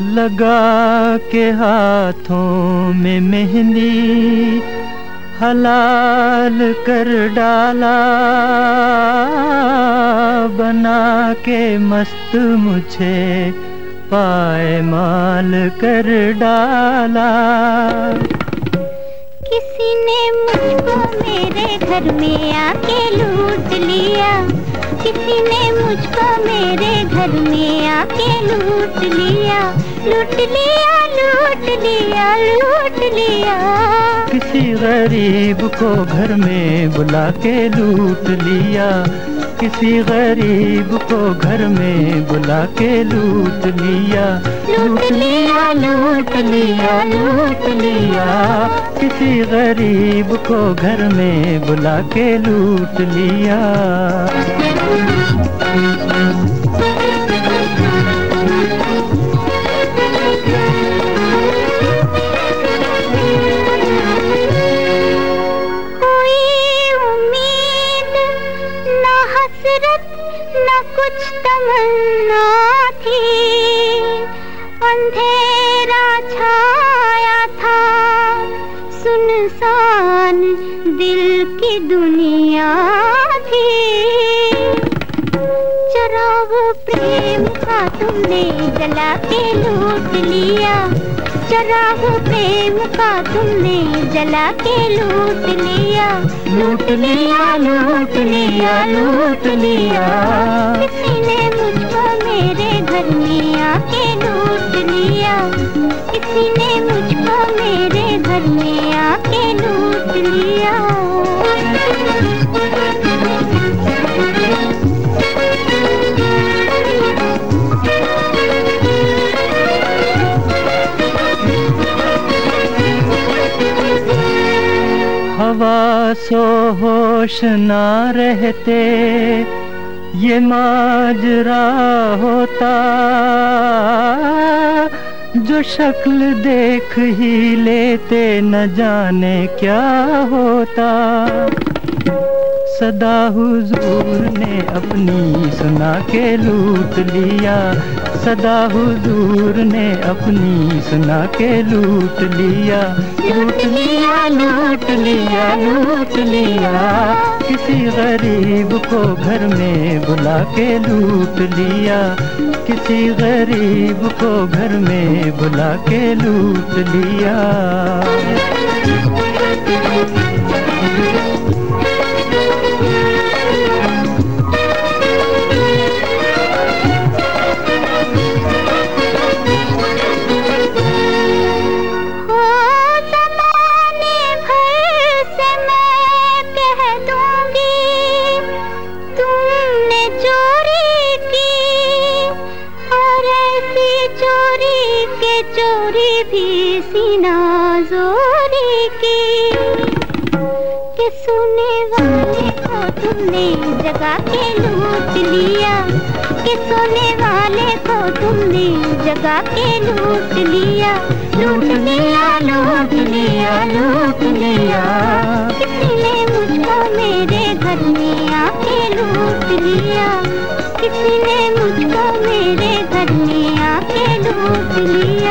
लगा के हाथों में मेहंदी, हलाल कर डाला, बना के मस्त मुझे पाए माल कर डाला। किसी ने मुझको मेरे घर में आके लूट लिया, किसी ने मुझको मेरे घर में आके लूट लिया लूट लिया लूट लिया लूट लिया। किसी गरीब को घर में बुला के लूट लिया किसी गरीब को घर में बुला के लूट लिया। लूट लिया लूट लिया लूट लिया। किसी गरीब को घर में बुला के लूट लिया। न कुछ तमन्ना थी। अंधेरा छाया था। सुनसान दिल की दुनिया थी। चराग प्रेम का तुमने जला के लूट लिया। चराग प्रेम का तुमने जला के लूट लिया। लूट लिया लूट लिया लूट लिया। किसी ने मुझको मेरे घर में आके लूट लिया। किसी ने मुझको मेरे घर में आके लूट लिया। हवा सो होश ना रहते, ये माजरा होता। जो शक्ल देख ही लेते, न जाने क्या होता। सदा हुजूर ने अपनी सुना के लूट लिया सदा हुजूर ने अपनी सुना के लूट लिया। लूट लिया लूट लिया लूट लिया। किसी गरीब को घर में बुला के लूट लिया। किसी गरीब को घर में बुला के लूट लिया। जोरे के सुने वाले को तुमने जगा के लूट लिया। के सोने वाले को तुमने जगा के लूट लिया। लूट लिया लूट लिया लूट लिया। किसने मुझको मेरे घर में आके लूट लिया। किसने मुझको मेरे घर में आके लूट लिया।